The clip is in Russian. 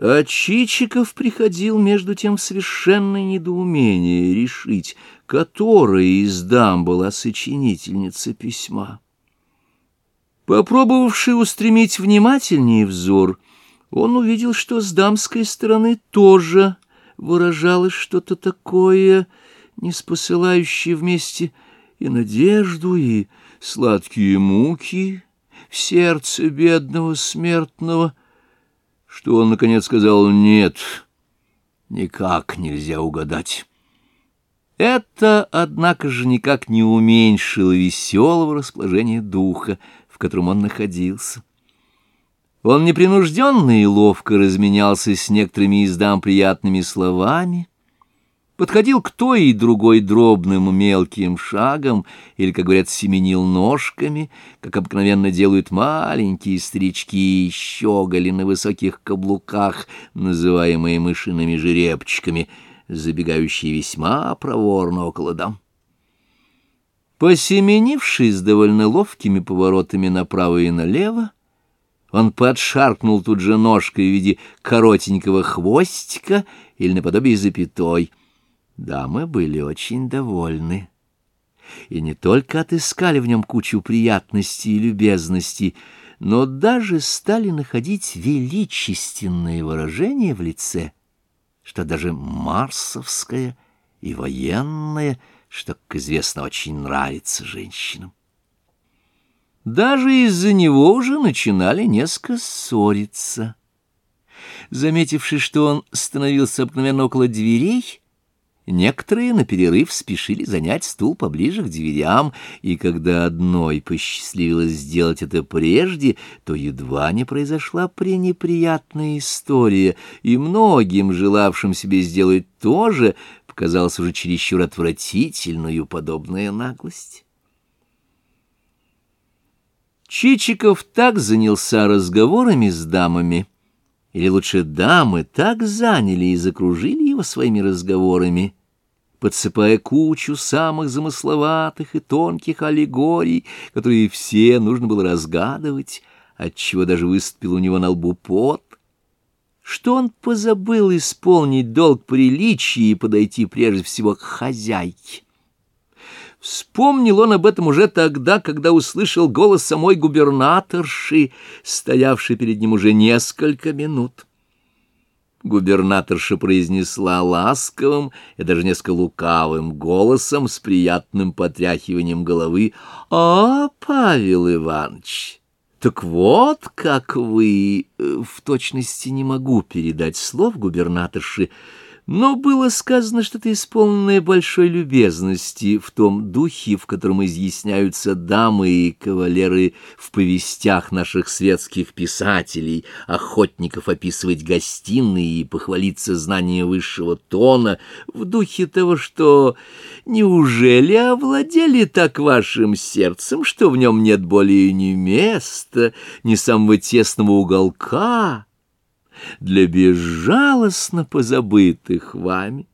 А Чичиков приходил между тем в совершенное недоумение решить, которая из дам была сочинительница письма. Попробовавший устремить внимательнее взор, он увидел, что с дамской стороны тоже выражалось что-то такое, не спосылающее вместе и надежду, и сладкие муки в сердце бедного смертного, что он, наконец, сказал «нет, никак нельзя угадать». Это, однако же, никак не уменьшило веселого расположения духа, в котором он находился. Он непринужденно и ловко разменялся с некоторыми из дам приятными словами, подходил к той и другой дробным мелким шагом, или, как говорят, семенил ножками, как обыкновенно делают маленькие старички щеголи на высоких каблуках, называемые мышиными жеребчиками, забегающие весьма проворно около дам. Посеменившись довольно ловкими поворотами направо и налево, он подшаркнул тут же ножкой в виде коротенького хвостика или наподобие запятой. Дамы были очень довольны. И не только отыскали в нем кучу приятностей и любезностей, но даже стали находить величественные выражения в лице, что даже марсовское и военное, что, как известно, очень нравится женщинам. Даже из-за него уже начинали несколько ссориться. Заметивши, что он становился обыкновенно около дверей, некоторые на перерыв спешили занять стул поближе к дверям, и когда одной посчастливилось сделать это прежде, то едва не произошла пренеприятная история, и многим, желавшим себе сделать то же, показалась уже чересчур отвратительную подобная наглость. Чичиков так занялся разговорами с дамами, или лучше дамы так заняли и закружили его своими разговорами, подсыпая кучу самых замысловатых и тонких аллегорий, которые все нужно было разгадывать, отчего даже выступил у него на лбу пот, что он позабыл исполнить долг приличия и подойти прежде всего к хозяйке. Вспомнил он об этом уже тогда, когда услышал голос самой губернаторши, стоявшей перед ним уже несколько минут. Губернаторша произнесла ласковым и даже несколько лукавым голосом с приятным потряхиванием головы. «А, Павел Иванович, так вот как вы...» В точности не могу передать слов губернаторши, но было сказано что-то исполненное большой любезности в том духе, в котором изъясняются дамы и кавалеры в повестях наших светских писателей, охотников описывать гостиные и похвалиться знанием высшего тона, в духе того, что «неужели овладели так вашим сердцем, что в нем нет более ни места, ни самого тесного уголка?» Для безжалостно позабытых вами.